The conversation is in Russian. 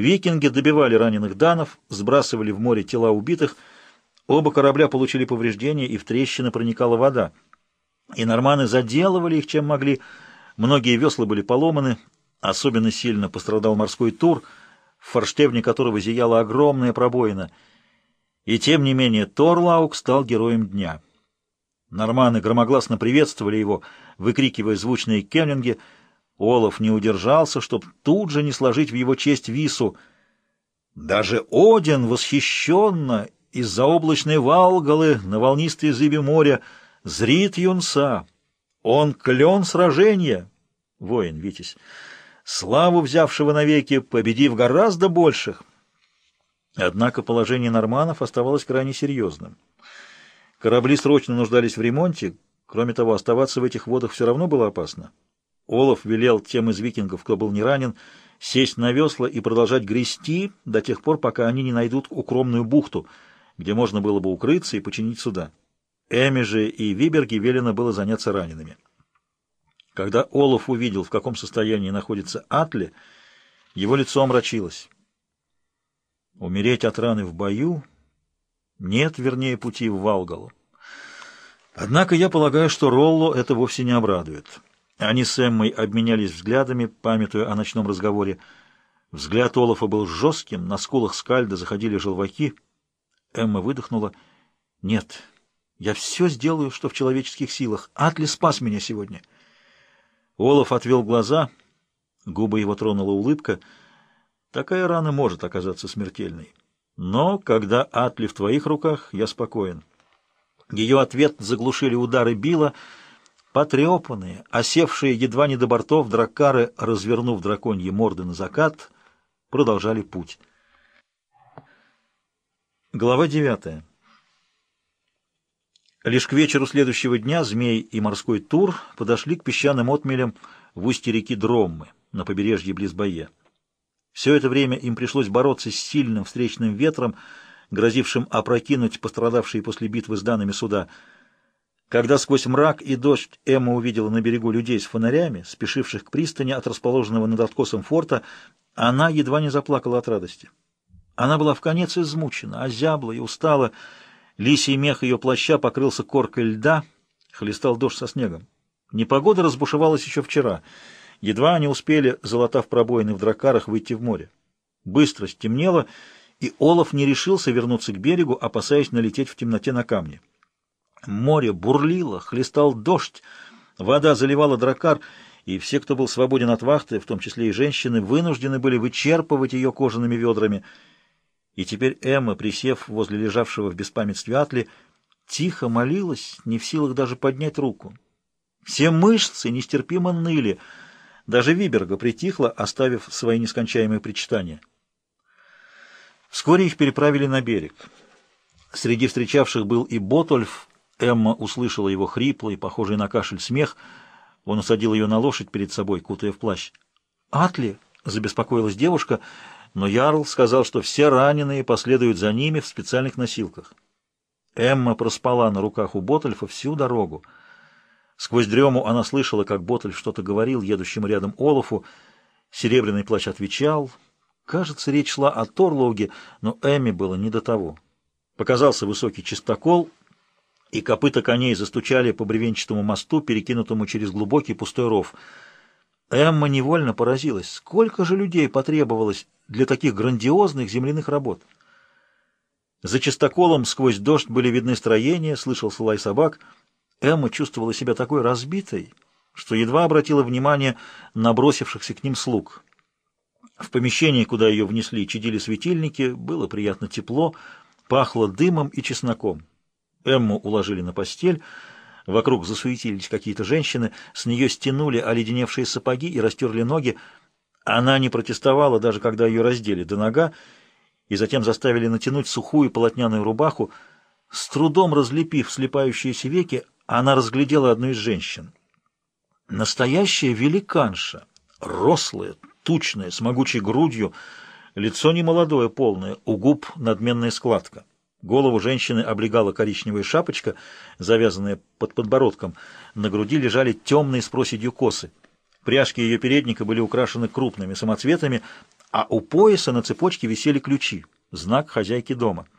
Викинги добивали раненых данов, сбрасывали в море тела убитых. Оба корабля получили повреждения, и в трещины проникала вода. И норманы заделывали их, чем могли. Многие весла были поломаны. Особенно сильно пострадал морской тур, в форштевне которого зияла огромная пробоина. И тем не менее Торлаук стал героем дня. Норманы громогласно приветствовали его, выкрикивая звучные кеннинги. Олаф не удержался, чтоб тут же не сложить в его честь вису. Даже Один восхищенно из-за облачной Валгалы на волнистой зыбе моря зрит юнца. Он клен сражения, воин Витязь, славу взявшего навеки, победив гораздо больших. Однако положение норманов оставалось крайне серьезным. Корабли срочно нуждались в ремонте, кроме того, оставаться в этих водах все равно было опасно. Олаф велел тем из викингов, кто был не ранен, сесть на весла и продолжать грести до тех пор, пока они не найдут укромную бухту, где можно было бы укрыться и починить суда. Эми же и Виберге велено было заняться ранеными. Когда Олаф увидел, в каком состоянии находится Атли, его лицо омрачилось. Умереть от раны в бою нет, вернее, пути в Валгалу. Однако я полагаю, что Ролло это вовсе не обрадует. Они с Эммой обменялись взглядами, памятуя о ночном разговоре. Взгляд Олафа был жестким, на скулах скальда заходили желваки. Эмма выдохнула. «Нет, я все сделаю, что в человеческих силах. Атли спас меня сегодня». Олаф отвел глаза, губы его тронула улыбка. «Такая рана может оказаться смертельной». Но когда Атли в твоих руках, я спокоен. Ее ответ заглушили удары Била, потрепанные, осевшие едва не до бортов драккары, развернув драконьи морды на закат, продолжали путь. Глава девятая. Лишь к вечеру следующего дня Змей и морской тур подошли к песчаным отмелям в устье реки Дроммы на побережье близ. Все это время им пришлось бороться с сильным встречным ветром, грозившим опрокинуть пострадавшие после битвы с данными суда. Когда сквозь мрак и дождь Эмма увидела на берегу людей с фонарями, спешивших к пристани от расположенного над откосом форта, она едва не заплакала от радости. Она была в конец измучена, озябла и устала. Лисий мех ее плаща покрылся коркой льда, хлестал дождь со снегом. Непогода разбушевалась еще вчера — Едва они успели, залатав пробоины в дракарах, выйти в море. Быстро стемнело, и Олаф не решился вернуться к берегу, опасаясь налететь в темноте на камни. Море бурлило, хлестал дождь, вода заливала дракар, и все, кто был свободен от вахты, в том числе и женщины, вынуждены были вычерпывать ее кожаными ведрами. И теперь Эмма, присев возле лежавшего в беспамятстве Атли, тихо молилась, не в силах даже поднять руку. Все мышцы нестерпимо ныли — даже Виберга притихла, оставив свои нескончаемые причитания. Вскоре их переправили на берег. Среди встречавших был и Ботольф. Эмма услышала его хриплый, похожий на кашель смех. Он усадил ее на лошадь перед собой, кутая в плащ. «Атли!» — забеспокоилась девушка, но Ярл сказал, что все раненые последуют за ними в специальных носилках. Эмма проспала на руках у Ботольфа всю дорогу. Сквозь дрему она слышала, как Ботель что-то говорил едущему рядом Олафу. Серебряный плащ отвечал. Кажется, речь шла о Торлоуге, но Эмми было не до того. Показался высокий чистокол, и копыта коней застучали по бревенчатому мосту, перекинутому через глубокий пустой ров. Эмма невольно поразилась, сколько же людей потребовалось для таких грандиозных земляных работ. За чистоколом сквозь дождь были видны строения, слышался лай собак — Эмма чувствовала себя такой разбитой, что едва обратила внимание на бросившихся к ним слуг. В помещении, куда ее внесли, чадили светильники, было приятно тепло, пахло дымом и чесноком. Эмму уложили на постель, вокруг засуетились какие-то женщины, с нее стянули оледеневшие сапоги и растерли ноги. Она не протестовала, даже когда ее раздели до нога, и затем заставили натянуть сухую полотняную рубаху. С трудом разлепив слепающиеся веки, она разглядела одну из женщин. Настоящая великанша, рослая, тучная, с могучей грудью, лицо немолодое, полное, у губ надменная складка. Голову женщины облегала коричневая шапочка, завязанная под подбородком. На груди лежали темные с проседью косы. Пряжки ее передника были украшены крупными самоцветами, а у пояса на цепочке висели ключи, знак хозяйки дома —